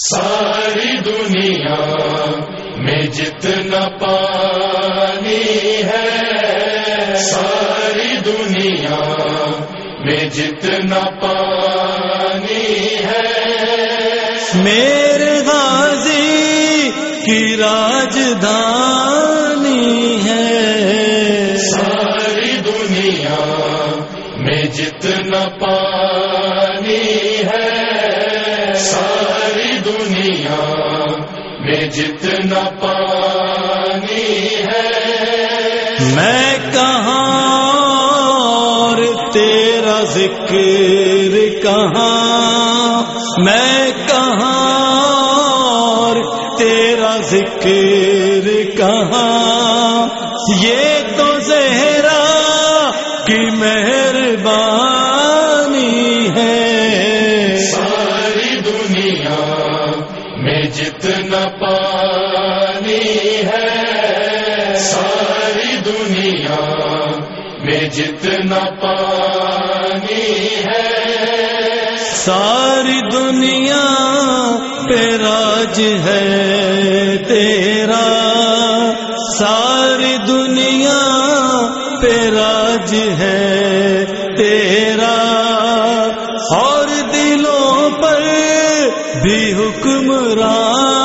ساری دنیا میں جتنا پانی ہے ساری دنیا میں جتنا پانی ہے۔ میرے غازی کی راجدھانی ہے۔ ساری دنیا میں جتنا پانی ہے ساری دنیا میں جتنا پانی ہے۔ میں کہاں تیرا ذکر کہاں؟ میں کہاں تیرا ذکر کہاں؟ یہ جتنا پانی ہے۔ ساری دنیا پہ راج ہے تیرا۔ ساری دنیا پہ راج ہے تیرا۔ اور دلوں پر بھی حکمرانی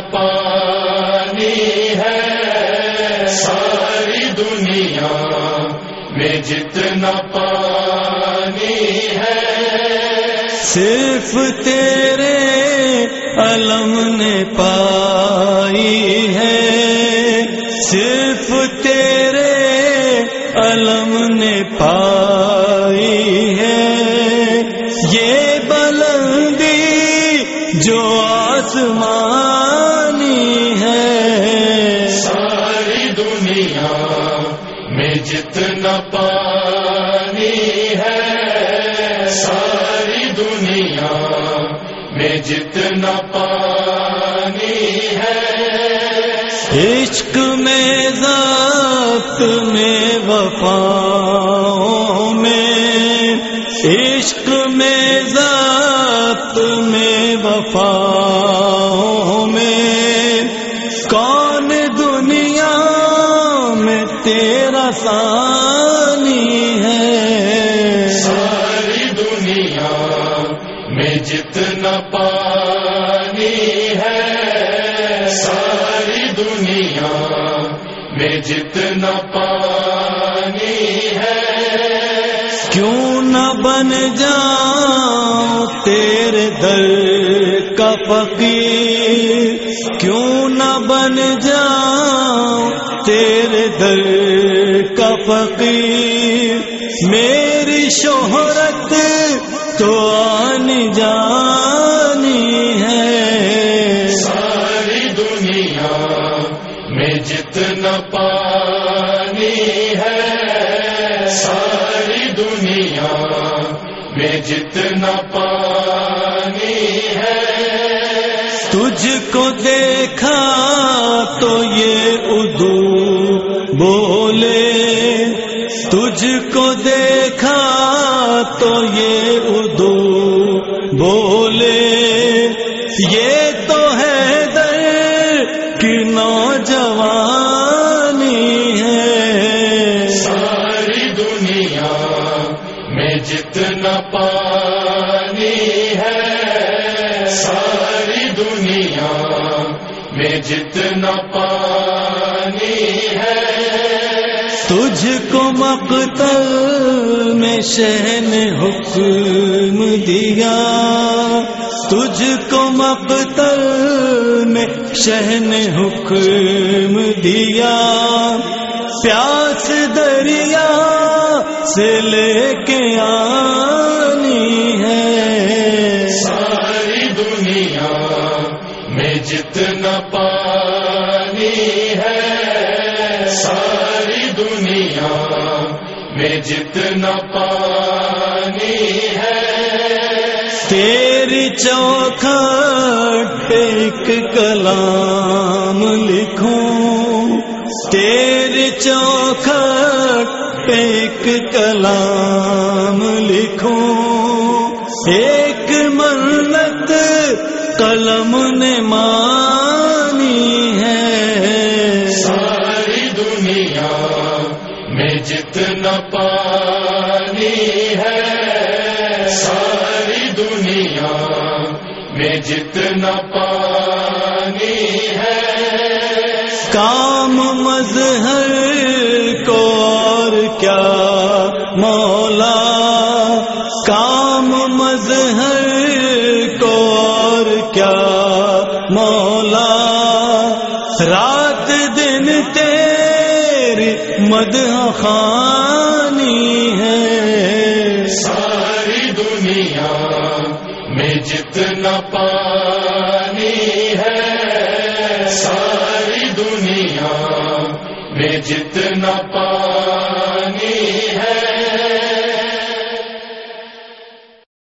پانی ہے ساری دنیا میں جتنا پانی ہے۔ صرف تیرے علم نے پائی ہے۔ صرف تیرے علم نے پائی ہے۔ یہ بلندی جو آسمانی ساری دنیا میں جتنا پانی ہے۔ عشق میں، ذات میں، وفاؤں میں۔ عشق میں، ذات میں، وفاؤں میں۔ کون دنیا میں تیرا ثانی پانی ہے ساری دنیا میں جتنا پانی ہے کیوں نہ بن جاؤں تیرے در کا فقیر؟ کیوں نہ بن جاؤں تیرے در کا فقیر؟ میری شہرت تو آنی جانی میں جتنا پانی ہے، ساری دنیا میں جتنا پانی ہے۔ تجھ کو دیکھا تو یہ ادو بولے۔ تجھ کو دیکھا تو یہ اردو بولے۔ یہ جتنا پانی ہے، ساری دنیا میں جتنا پانی ہے۔ تجھ کو مقتل میں شہن حکم دیا۔ تجھ کو مقتل میں شہن حکم دیا۔ پیاس دریا سے لے کے آنی ہے۔ ساری دنیا میں جتنا پانی ہے ساری دنیا میں جتنا پانی ہے۔ تیری چوکھٹ ایک کلام لکھوں۔ تیری چوکھٹ ایک کلام لکھوں۔ ایک منت قلم نے مانی ہے۔ ساری دنیا میں جتنا پانی ہے ساری دنیا میں جتنا پانی ہے۔ مولا کام مظہر کو اور کیا؟ مولا، رات دن تیری مدح خانی ہے۔ ساری دنیا میں جتنا پانی